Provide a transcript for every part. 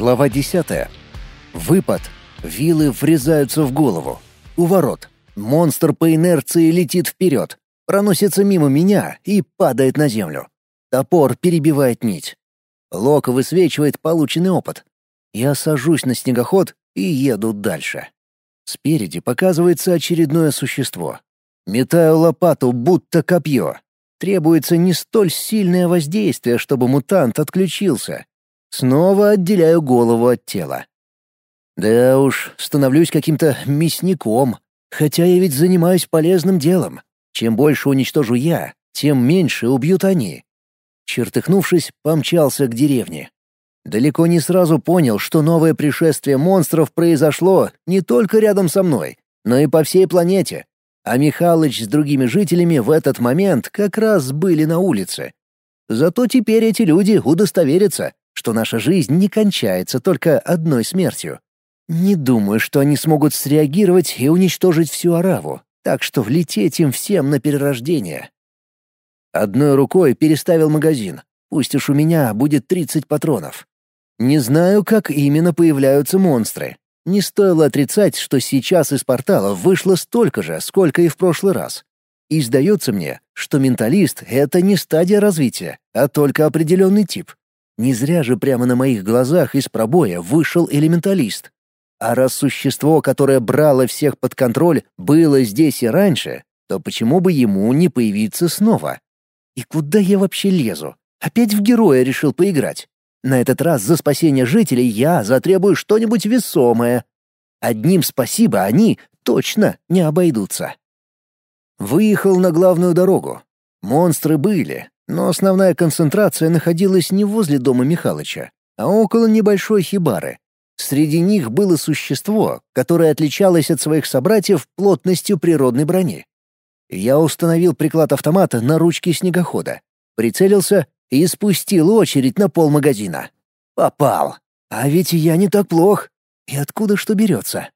Глава 10. Выпад. Вилы врезаются в голову. У ворот. Монстр по инерции летит вперед, проносится мимо меня и падает на землю. Топор перебивает нить. Лок высвечивает полученный опыт. Я сажусь на снегоход и еду дальше. Спереди показывается очередное существо. Метаю лопату, будто копье. Требуется не столь сильное воздействие, чтобы мутант отключился, Снова отделяю голову от тела. Да уж, становлюсь каким-то мясником, хотя я ведь занимаюсь полезным делом. Чем больше уничтожу я, тем меньше убьют они. Чертыхнувшись, помчался к деревне. Далеко не сразу понял, что новое пришествие монстров произошло не только рядом со мной, но и по всей планете. А Михалыч с другими жителями в этот момент как раз были на улице. Зато теперь эти люди удостоверятся, что наша жизнь не кончается только одной смертью. Не думаю, что они смогут среагировать и уничтожить всю Араву, так что влететь им всем на перерождение. Одной рукой переставил магазин. Пусть уж у меня будет 30 патронов. Не знаю, как именно появляются монстры. Не стоило отрицать, что сейчас из портала вышло столько же, сколько и в прошлый раз. И сдается мне, что менталист — это не стадия развития, а только определенный тип. Не зря же прямо на моих глазах из пробоя вышел элементалист. А раз существо, которое брало всех под контроль, было здесь и раньше, то почему бы ему не появиться снова? И куда я вообще лезу? Опять в героя решил поиграть. На этот раз за спасение жителей я затребую что-нибудь весомое. Одним спасибо они точно не обойдутся. Выехал на главную дорогу. Монстры были, но основная концентрация находилась не возле дома Михалыча, а около небольшой хибары. Среди них было существо, которое отличалось от своих собратьев плотностью природной брони. Я установил приклад автомата на ручке снегохода, прицелился и спустил очередь на пол магазина. Попал. А ведь я не так плох. И откуда что берется?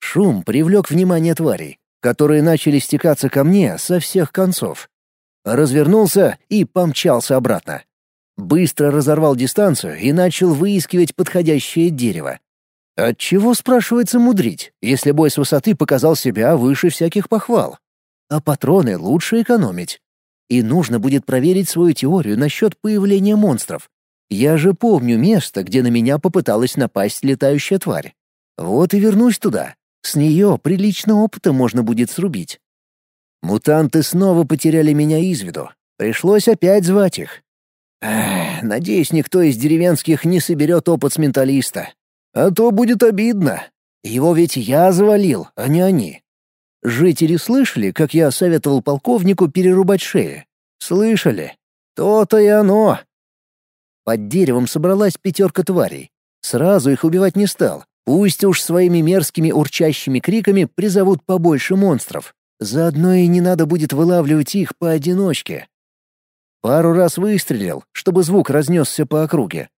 Шум привлек внимание тварей, которые начали стекаться ко мне со всех концов развернулся и помчался обратно. Быстро разорвал дистанцию и начал выискивать подходящее дерево. Отчего, спрашивается, мудрить, если бой с высоты показал себя выше всяких похвал? А патроны лучше экономить. И нужно будет проверить свою теорию насчет появления монстров. Я же помню место, где на меня попыталась напасть летающая тварь. Вот и вернусь туда. С нее прилично опыта можно будет срубить. Мутанты снова потеряли меня из виду. Пришлось опять звать их. Эх, надеюсь, никто из деревенских не соберет опыт с менталиста. А то будет обидно. Его ведь я завалил, а не они. Жители слышали, как я советовал полковнику перерубать шеи? Слышали. То-то и оно. Под деревом собралась пятерка тварей. Сразу их убивать не стал. Пусть уж своими мерзкими урчащими криками призовут побольше монстров. Заодно и не надо будет вылавливать их поодиночке. Пару раз выстрелил, чтобы звук разнесся по округе.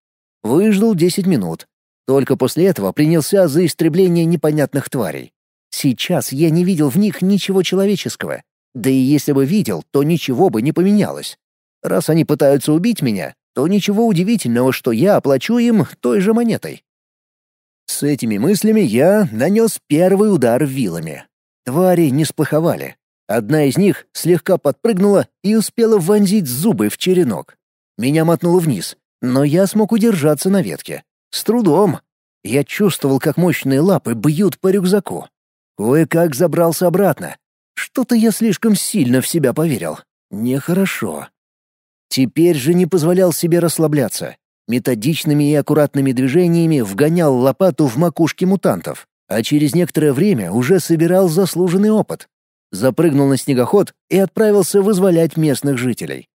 Выждал десять минут. Только после этого принялся за истребление непонятных тварей. Сейчас я не видел в них ничего человеческого. Да и если бы видел, то ничего бы не поменялось. Раз они пытаются убить меня, то ничего удивительного, что я оплачу им той же монетой. С этими мыслями я нанес первый удар вилами. Твари не сплоховали. Одна из них слегка подпрыгнула и успела вонзить зубы в черенок. Меня мотнуло вниз, но я смог удержаться на ветке. С трудом. Я чувствовал, как мощные лапы бьют по рюкзаку. Кое-как забрался обратно. Что-то я слишком сильно в себя поверил. Нехорошо. Теперь же не позволял себе расслабляться. Методичными и аккуратными движениями вгонял лопату в макушки мутантов а через некоторое время уже собирал заслуженный опыт. Запрыгнул на снегоход и отправился вызволять местных жителей.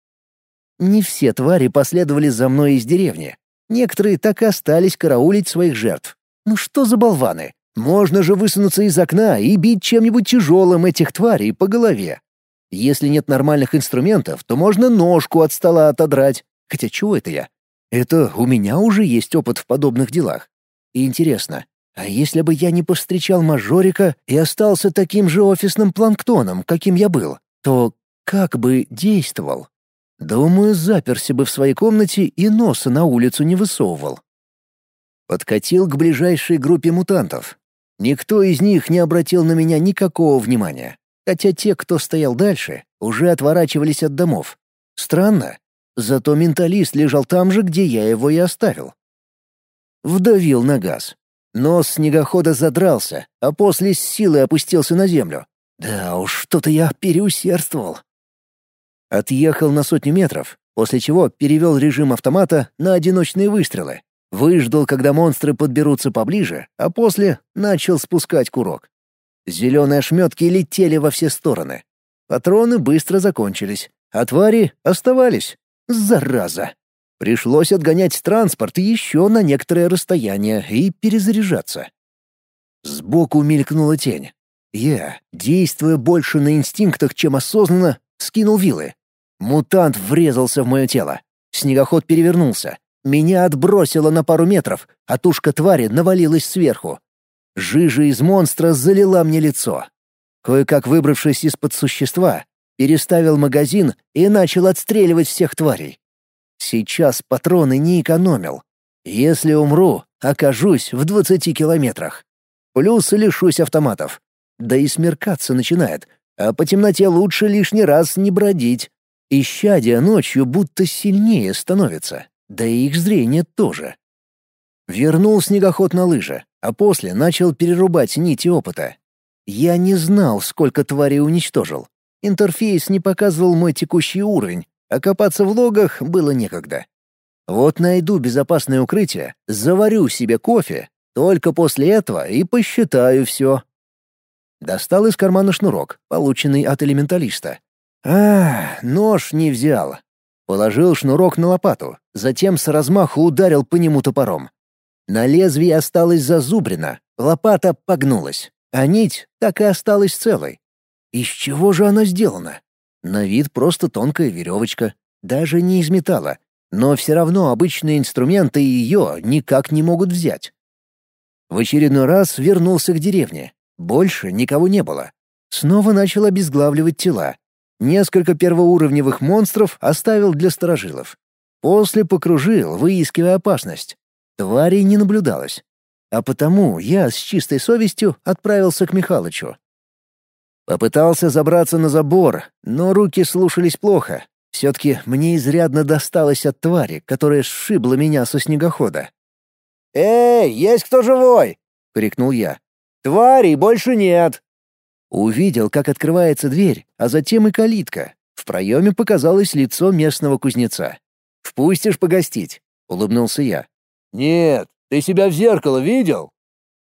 Не все твари последовали за мной из деревни. Некоторые так и остались караулить своих жертв. Ну что за болваны? Можно же высунуться из окна и бить чем-нибудь тяжелым этих тварей по голове. Если нет нормальных инструментов, то можно ножку от стола отодрать. Хотя чего это я? Это у меня уже есть опыт в подобных делах. И интересно, а если бы я не повстречал мажорика и остался таким же офисным планктоном, каким я был, то как бы действовал? Думаю, заперся бы в своей комнате и носа на улицу не высовывал. Подкатил к ближайшей группе мутантов. Никто из них не обратил на меня никакого внимания, хотя те, кто стоял дальше, уже отворачивались от домов. Странно. Зато менталист лежал там же, где я его и оставил. Вдавил на газ. Нос снегохода задрался, а после с силой опустился на землю. Да уж, что-то я переусердствовал. Отъехал на сотню метров, после чего перевел режим автомата на одиночные выстрелы. Выждал, когда монстры подберутся поближе, а после начал спускать курок. Зеленые ошметки летели во все стороны. Патроны быстро закончились, а твари оставались. Зараза! Пришлось отгонять транспорт еще на некоторое расстояние и перезаряжаться. Сбоку мелькнула тень. Я, действуя больше на инстинктах, чем осознанно, скинул вилы. Мутант врезался в мое тело. Снегоход перевернулся. Меня отбросило на пару метров, а тушка твари навалилась сверху. Жижа из монстра залила мне лицо. Кое-как выбравшись из-под существа, переставил магазин и начал отстреливать всех тварей. Сейчас патроны не экономил. Если умру, окажусь в двадцати километрах. Плюс лишусь автоматов. Да и смеркаться начинает, а по темноте лучше лишний раз не бродить. Исчадия ночью будто сильнее становится, да и их зрение тоже. Вернул снегоход на лыжи, а после начал перерубать нити опыта. Я не знал, сколько тварей уничтожил. Интерфейс не показывал мой текущий уровень, а копаться в логах было некогда. Вот найду безопасное укрытие, заварю себе кофе, только после этого и посчитаю все. Достал из кармана шнурок, полученный от элементалиста. А, нож не взял. Положил шнурок на лопату, затем с размаху ударил по нему топором. На лезвии осталась зазубрина, лопата погнулась, а нить так и осталась целой. Из чего же она сделана? На вид просто тонкая веревочка, даже не из металла, но все равно обычные инструменты ее никак не могут взять. В очередной раз вернулся к деревне. Больше никого не было. Снова начал обезглавливать тела. Несколько первоуровневых монстров оставил для сторожилов. После покружил, выискивая опасность. Тварей не наблюдалось. А потому я с чистой совестью отправился к Михалычу. Попытался забраться на забор, но руки слушались плохо. Все-таки мне изрядно досталось от твари, которая сшибла меня со снегохода. «Эй, есть кто живой?» — крикнул я. «Тварей больше нет!» Увидел, как открывается дверь, а затем и калитка. В проеме показалось лицо местного кузнеца. «Впустишь погостить?» — улыбнулся я. «Нет, ты себя в зеркало видел?»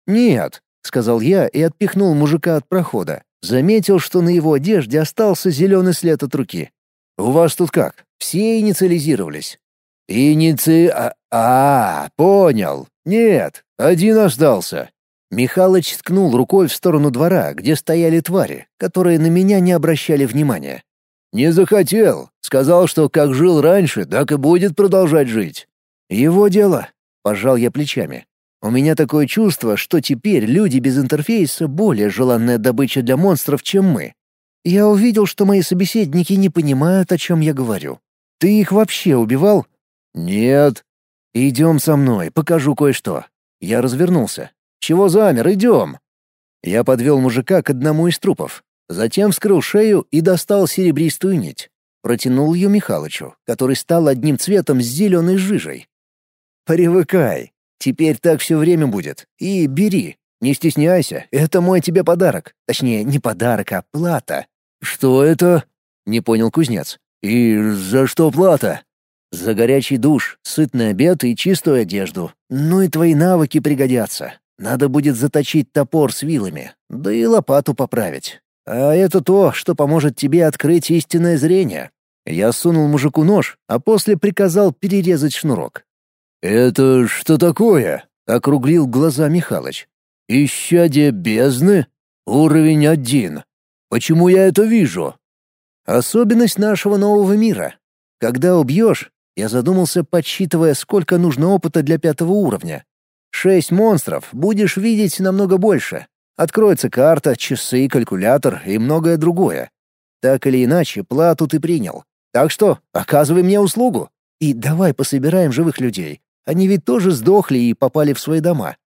«Нет», — сказал я и отпихнул мужика от прохода. Заметил, что на его одежде остался зеленый след от руки. «У вас тут как? Все инициализировались?» «Иници... А, а, понял. Нет, один остался». Михалыч ткнул рукой в сторону двора, где стояли твари, которые на меня не обращали внимания. «Не захотел. Сказал, что как жил раньше, так и будет продолжать жить». «Его дело», — пожал я плечами. У меня такое чувство, что теперь люди без интерфейса более желанная добыча для монстров, чем мы. Я увидел, что мои собеседники не понимают, о чем я говорю. Ты их вообще убивал? Нет. Идем со мной, покажу кое-что. Я развернулся. Чего замер? Идем. Я подвел мужика к одному из трупов. Затем вскрыл шею и достал серебристую нить. Протянул ее Михалычу, который стал одним цветом с зеленой жижей. «Привыкай. Теперь так все время будет. И бери. Не стесняйся, это мой тебе подарок. Точнее, не подарок, а плата». «Что это?» — не понял кузнец. «И за что плата?» «За горячий душ, сытный обед и чистую одежду. Ну и твои навыки пригодятся. Надо будет заточить топор с вилами, да и лопату поправить. А это то, что поможет тебе открыть истинное зрение». Я сунул мужику нож, а после приказал перерезать шнурок. «Это что такое?» — округлил глаза Михалыч. «Исчадие бездны? Уровень один. Почему я это вижу?» «Особенность нашего нового мира. Когда убьешь, я задумался, подсчитывая, сколько нужно опыта для пятого уровня. Шесть монстров будешь видеть намного больше. Откроется карта, часы, калькулятор и многое другое. Так или иначе, плату ты принял. Так что оказывай мне услугу. И давай пособираем живых людей. Они ведь тоже сдохли и попали в свои дома.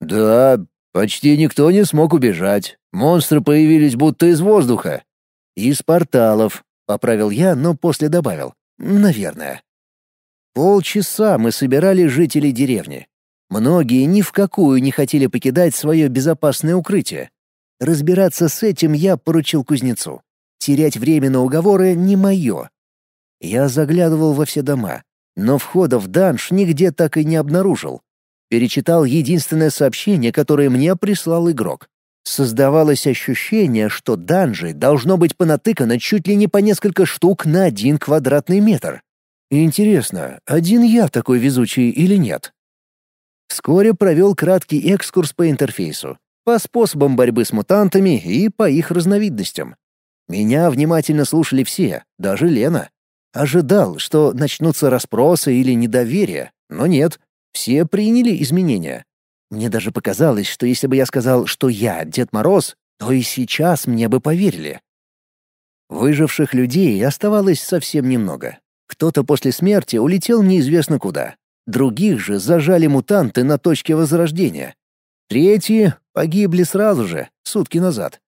Да, почти никто не смог убежать. Монстры появились будто из воздуха. Из порталов, поправил я, но после добавил. Наверное. Полчаса мы собирали жителей деревни. Многие ни в какую не хотели покидать свое безопасное укрытие. Разбираться с этим я поручил кузнецу. Терять время на уговоры не мое. Я заглядывал во все дома, но входа в данж нигде так и не обнаружил. Перечитал единственное сообщение, которое мне прислал игрок. Создавалось ощущение, что данжи должно быть понатыкано чуть ли не по несколько штук на один квадратный метр. Интересно, один я такой везучий или нет? Вскоре провел краткий экскурс по интерфейсу, по способам борьбы с мутантами и по их разновидностям. Меня внимательно слушали все, даже Лена. Ожидал, что начнутся расспросы или недоверие, но нет, все приняли изменения. Мне даже показалось, что если бы я сказал, что я Дед Мороз, то и сейчас мне бы поверили. Выживших людей оставалось совсем немного. Кто-то после смерти улетел неизвестно куда. Других же зажали мутанты на точке возрождения. Третьи погибли сразу же, сутки назад.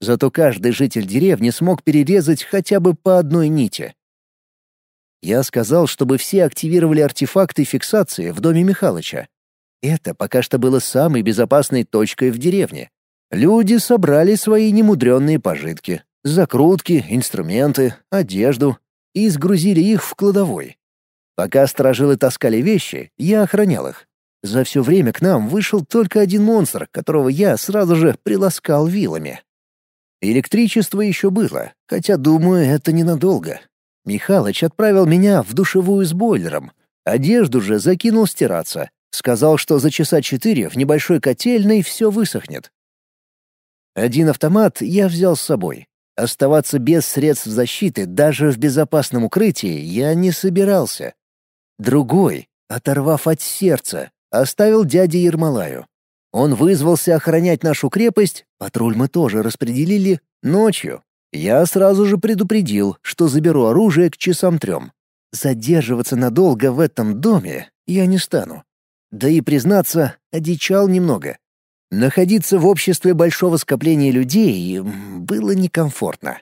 Зато каждый житель деревни смог перерезать хотя бы по одной нити. Я сказал, чтобы все активировали артефакты фиксации в доме Михалыча. Это пока что было самой безопасной точкой в деревне. Люди собрали свои немудренные пожитки, закрутки, инструменты, одежду и сгрузили их в кладовой. Пока сторожилы таскали вещи, я охранял их. За все время к нам вышел только один монстр, которого я сразу же приласкал вилами. Электричество еще было, хотя, думаю, это ненадолго. Михалыч отправил меня в душевую с бойлером. Одежду же закинул стираться. Сказал, что за часа четыре в небольшой котельной все высохнет. Один автомат я взял с собой. Оставаться без средств защиты даже в безопасном укрытии я не собирался. Другой, оторвав от сердца, оставил дяде Ермолаю. Он вызвался охранять нашу крепость, патруль мы тоже распределили, ночью, я сразу же предупредил, что заберу оружие к часам трем. Задерживаться надолго в этом доме я не стану. Да и, признаться, одичал немного. Находиться в обществе большого скопления людей было некомфортно.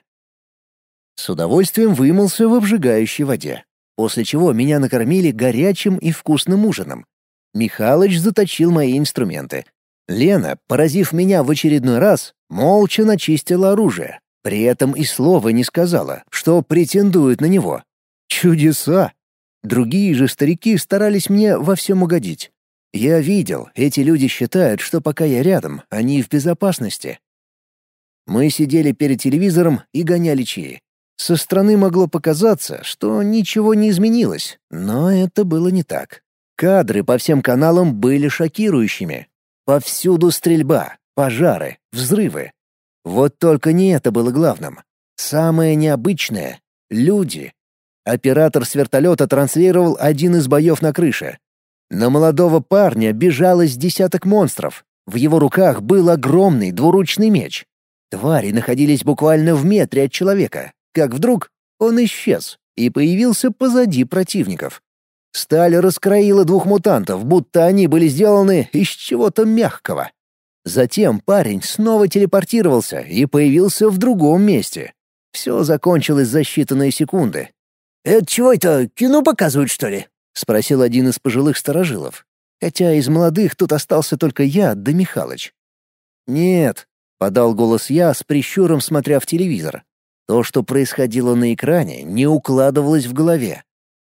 С удовольствием вымылся в обжигающей воде, после чего меня накормили горячим и вкусным ужином. Михалыч заточил мои инструменты. Лена, поразив меня в очередной раз, молча начистила оружие, при этом и слова не сказала, что претендует на него. Чудеса! Другие же старики старались мне во всем угодить. Я видел, эти люди считают, что пока я рядом, они в безопасности. Мы сидели перед телевизором и гоняли чаи. Со стороны могло показаться, что ничего не изменилось, но это было не так. Кадры по всем каналам были шокирующими. Повсюду стрельба, пожары, взрывы, вот только не это было главным. Самое необычное — люди. Оператор с вертолета транслировал один из боев на крыше. На молодого парня бежало с десяток монстров. В его руках был огромный двуручный меч. Твари находились буквально в метре от человека, как вдруг он исчез и появился позади противников. Сталь раскроила двух мутантов, будто они были сделаны из чего-то мягкого. Затем парень снова телепортировался и появился в другом месте. Все закончилось за считанные секунды. «Это чего это, кино показывают, что ли?» — спросил один из пожилых сторожилов. Хотя из молодых тут остался только я да Михалыч. «Нет», — подал голос я с прищуром, смотря в телевизор. То, что происходило на экране, не укладывалось в голове.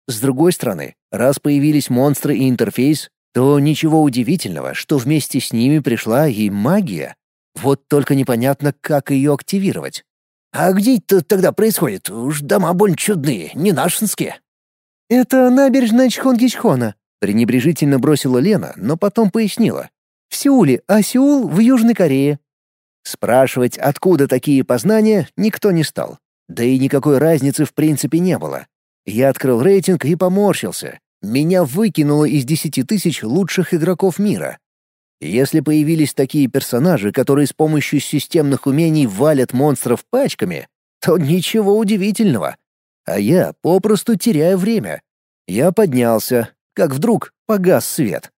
С другой стороны, раз появились монстры и интерфейс, то ничего удивительного, что вместе с ними пришла и магия. Вот только непонятно, как ее активировать. «А где это тогда происходит? Уж дома больно чудные, не нашинские». «Это набережная Чхонгичхона», — пренебрежительно бросила Лена, но потом пояснила. «В Сеуле, а Сеул в Южной Корее». Спрашивать, откуда такие познания, никто не стал. Да и никакой разницы в принципе не было. Я открыл рейтинг и поморщился. Меня выкинуло из десяти тысяч лучших игроков мира. Если появились такие персонажи, которые с помощью системных умений валят монстров пачками, то ничего удивительного. А я попросту теряю время. Я поднялся. как вдруг погас свет.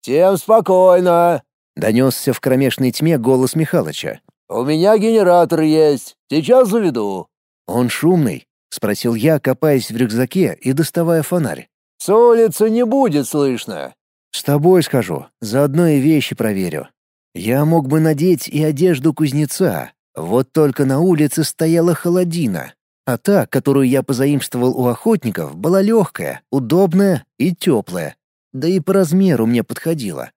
«Всем спокойно!» — донесся в кромешной тьме голос Михалыча. «У меня генератор есть. Сейчас заведу». «Он шумный?» — спросил я, копаясь в рюкзаке и доставая фонарь. «С улицы не будет слышно». «С тобой скажу, заодно и вещи проверю. Я мог бы надеть и одежду кузнеца, вот только на улице стояла холодина, а та, которую я позаимствовал у охотников, была легкая, удобная и теплая. Да и по размеру мне подходила.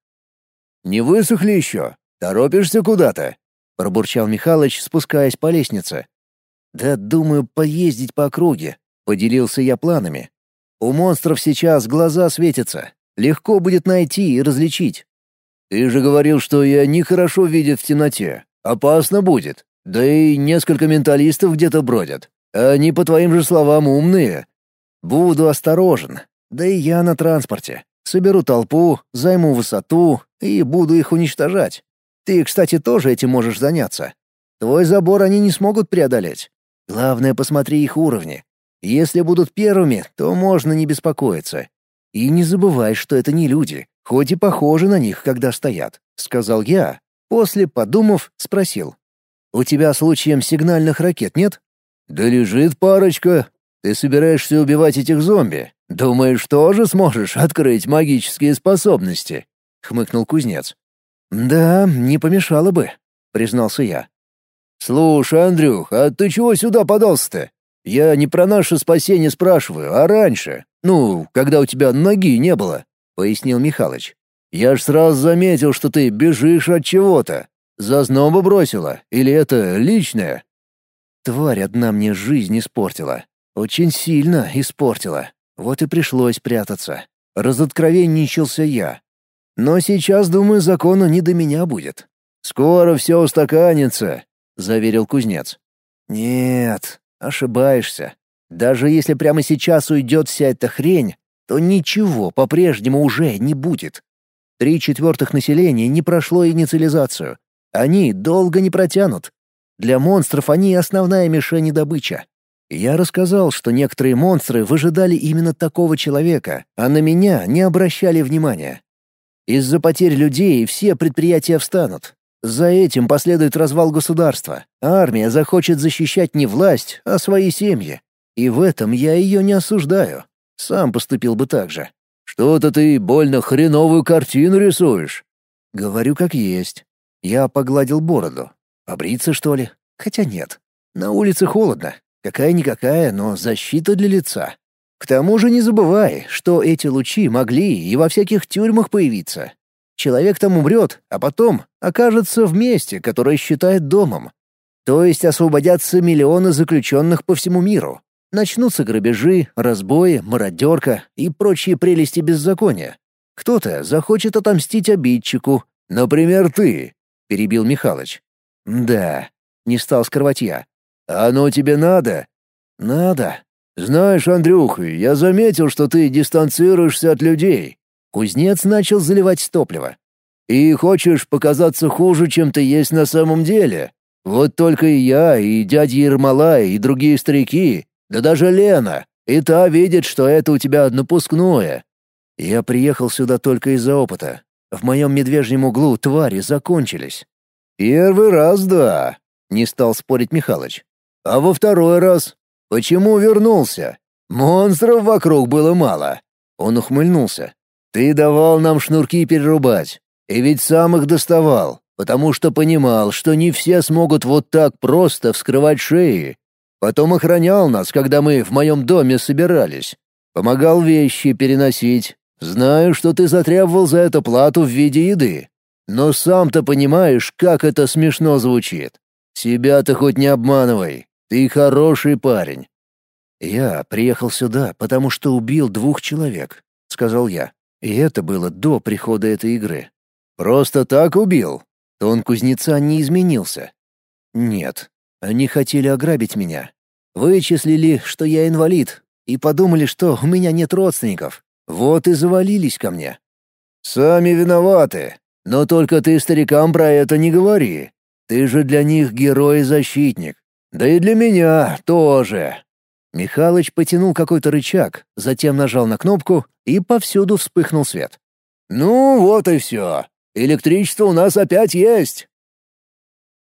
«Не высохли еще? Торопишься куда-то?» — пробурчал Михалыч, спускаясь по лестнице. «Да думаю, поездить по округе», — поделился я планами. «У монстров сейчас глаза светятся. Легко будет найти и различить». «Ты же говорил, что я нехорошо видят в темноте. Опасно будет. Да и несколько менталистов где-то бродят. Они, по твоим же словам, умные. Буду осторожен. Да и я на транспорте. Соберу толпу, займу высоту и буду их уничтожать. Ты, кстати, тоже этим можешь заняться. Твой забор они не смогут преодолеть. Главное, посмотри их уровни. Если будут первыми, то можно не беспокоиться. И не забывай, что это не люди, хоть и похожи на них, когда стоят», — сказал я. После, подумав, спросил. «У тебя случаем сигнальных ракет нет?» «Да лежит парочка. Ты собираешься убивать этих зомби. Думаешь, тоже сможешь открыть магические способности?» — хмыкнул кузнец. «Да, не помешало бы», — признался я. «Слушай, Андрюх, а ты чего сюда подался-то? Я не про наше спасение спрашиваю, а раньше. Ну, когда у тебя ноги не было», — пояснил Михалыч. «Я ж сразу заметил, что ты бежишь от чего-то. Зазноба бросила? Или это личное?» Тварь одна мне жизнь испортила. Очень сильно испортила. Вот и пришлось прятаться. Разоткровенничался я. Но сейчас, думаю, закону не до меня будет. «Скоро все устаканится», — заверил кузнец. «Нет, ошибаешься. Даже если прямо сейчас уйдет вся эта хрень, то ничего по-прежнему уже не будет. Три четвертых населения не прошло инициализацию. Они долго не протянут. Для монстров они основная мишень и добыча. Я рассказал, что некоторые монстры выжидали именно такого человека, а на меня не обращали внимания. Из-за потерь людей все предприятия встанут. За этим последует развал государства. Армия захочет защищать не власть, а свои семьи. И в этом я ее не осуждаю. Сам поступил бы так же. «Что-то ты больно хреновую картину рисуешь». Говорю как есть. Я погладил бороду. Побриться, что ли? Хотя нет. На улице холодно. Какая-никакая, но защита для лица. К тому же не забывай, что эти лучи могли и во всяких тюрьмах появиться. Человек там умрет, а потом окажется в месте, которое считает домом. То есть освободятся миллионы заключенных по всему миру. Начнутся грабежи, разбои, мародерка и прочие прелести беззакония. Кто-то захочет отомстить обидчику. Например, ты, — перебил Михалыч. «Да», — не стал скрывать я. «Оно тебе надо?» «Надо». «Знаешь, Андрюх, я заметил, что ты дистанцируешься от людей». Кузнец начал заливать топливо. «И хочешь показаться хуже, чем ты есть на самом деле. Вот только и я, и дядя Ермолай, и другие старики, да даже Лена, и та видит, что это у тебя напускное». Я приехал сюда только из-за опыта. В моем медвежьем углу твари закончились. «Первый раз, да», — не стал спорить Михалыч. «А во второй раз? Почему вернулся? Монстров вокруг было мало». Он ухмыльнулся. «Ты давал нам шнурки перерубать. И ведь сам их доставал, потому что понимал, что не все смогут вот так просто вскрывать шеи. Потом охранял нас, когда мы в моем доме собирались. Помогал вещи переносить. Знаю, что ты затребовал за это плату в виде еды. Но сам-то понимаешь, как это смешно звучит. Себя ты хоть не обманывай. Ты хороший парень. Я приехал сюда, потому что убил двух человек, сказал я. И это было до прихода этой игры. Просто так убил? Тон кузнеца не изменился. Нет, они хотели ограбить меня. Вычислили, что я инвалид, и подумали, что у меня нет родственников. Вот и завалились ко мне. Сами виноваты. Но только ты старикам про это не говори. Ты же для них герой и защитник. Да и для меня тоже. Михалыч потянул какой-то рычаг, затем нажал на кнопку, и повсюду вспыхнул свет. «Ну, вот и все. Электричество у нас опять есть.